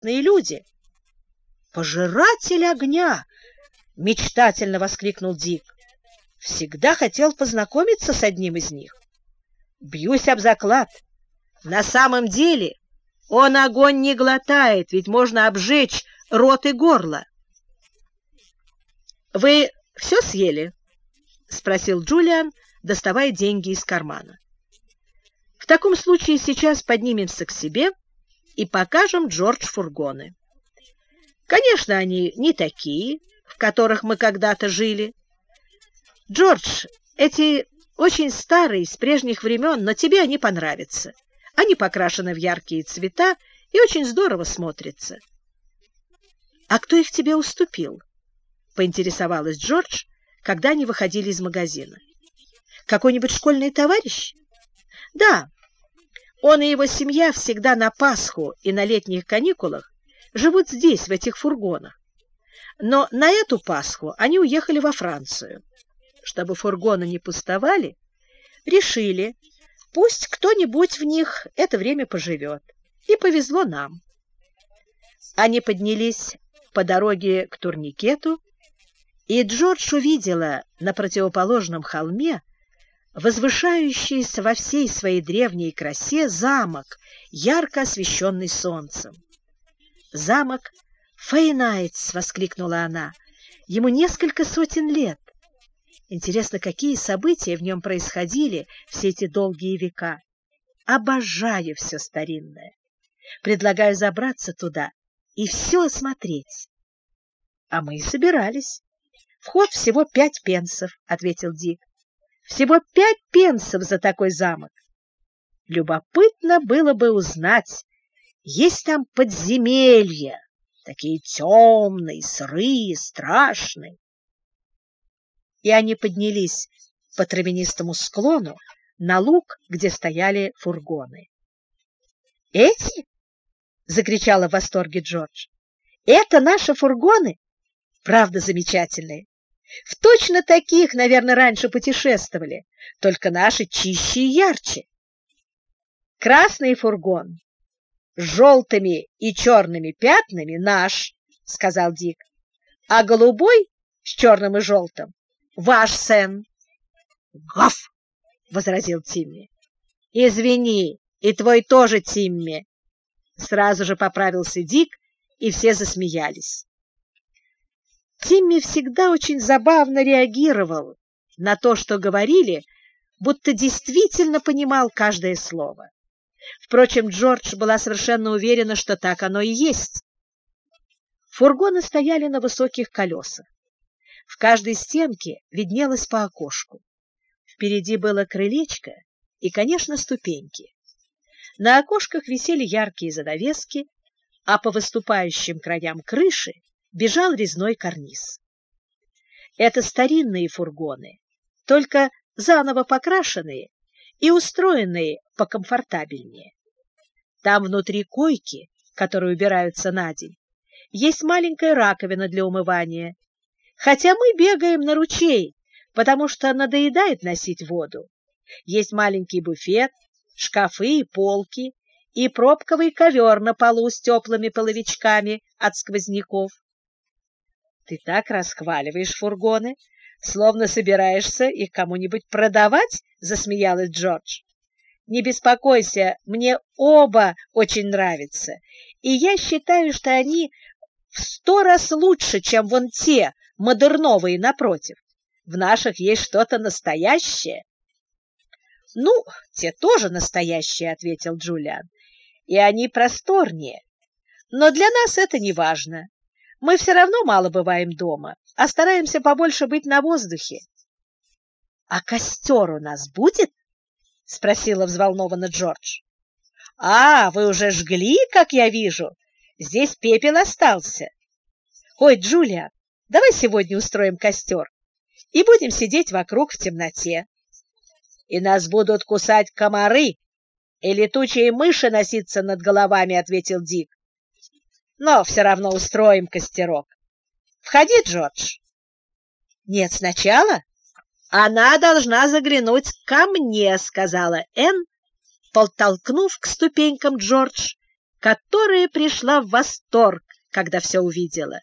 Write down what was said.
знатные люди. «Пожиратель огня!» — мечтательно воскликнул Дик. «Всегда хотел познакомиться с одним из них. Бьюсь об заклад. На самом деле он огонь не глотает, ведь можно обжечь рот и горло». «Вы все съели?» — спросил Джулиан, доставая деньги из кармана. «В таком случае сейчас поднимемся к себе и покажем Джордж фургоны. Конечно, они не такие, в которых мы когда-то жили. Джордж, эти очень старые, с прежних времен, но тебе они понравятся. Они покрашены в яркие цвета и очень здорово смотрятся. — А кто их тебе уступил? — поинтересовалась Джордж, когда они выходили из магазина. — Какой-нибудь школьный товарищ? — Да. Он и его семья всегда на Пасху и на летних каникулах живут здесь, в этих фургонах. Но на эту Пасху они уехали во Францию. Чтобы фургоны не пустовали, решили, пусть кто-нибудь в них это время поживет. И повезло нам. Они поднялись по дороге к турникету, и Джордж увидела на противоположном холме возвышающийся во всей своей древней красе замок, ярко освещенный солнцем. «Замок Фейнайтс!» — воскликнула она. «Ему несколько сотен лет. Интересно, какие события в нем происходили все эти долгие века. Обожаю все старинное. Предлагаю забраться туда и все осмотреть». «А мы и собирались. Вход всего пять пенсов», — ответил Дик. «Всего пять пенсов за такой замок. Любопытно было бы узнать, есть там подземелья, такие темные, сырые, страшные. И они поднялись по травянистому склону на луг, где стояли фургоны. «Эти?» — закричала в восторге Джордж. «Это наши фургоны? Правда замечательные. В точно таких, наверное, раньше путешествовали, только наши чище и ярче. Красный фургон с желтыми и черными пятнами наш, — сказал Дик, — а голубой с черным и желтым — ваш Сен. — Гав! — возразил Тимми. — Извини, и твой тоже, Тимми. Сразу же поправился Дик, и все засмеялись. Тимми всегда очень забавно реагировал на то, что говорили, будто действительно понимал каждое слово. Впрочем, Джордж была совершенно уверена, что так оно и есть. Фургоны стояли на высоких колесах. В каждой стенке виднелось по окошку. Впереди было крылечко и, конечно, ступеньки. На окошках висели яркие занавески, а по выступающим краям крыши бежал резной карниз. Это старинные фургоны, только заново покрашенные и устроенные покомфортабельнее. Там внутри койки, которые убираются на день, есть маленькая раковина для умывания. Хотя мы бегаем на ручей, потому что надоедает носить воду. Есть маленький буфет, шкафы и полки, и пробковый ковер на полу с теплыми половичками от сквозняков. Ты так расхваливаешь фургоны, словно собираешься их кому-нибудь продавать, — засмеялась Джордж. Не беспокойся, мне оба очень нравятся, и я считаю, что они в сто раз лучше, чем вон те, модерновые, напротив. В наших есть что-то настоящее. — Ну, те тоже настоящие, — ответил Джулиан, — и они просторнее. Но для нас это не важно. Мы все равно мало бываем дома, а стараемся побольше быть на воздухе. — А костер у нас будет? — спросила взволнованно Джордж. — А, вы уже жгли, как я вижу. Здесь пепел остался. Ой, Джулия, давай сегодня устроим костер и будем сидеть вокруг в темноте. И нас будут кусать комары и летучие мыши носиться над головами, — ответил Дик. Но все равно устроим костерок. Входи, Джордж. Нет, сначала «Она должна заглянуть ко мне», — сказала Энн, подтолкнув к ступенькам Джордж, которая пришла в восторг, когда все увидела.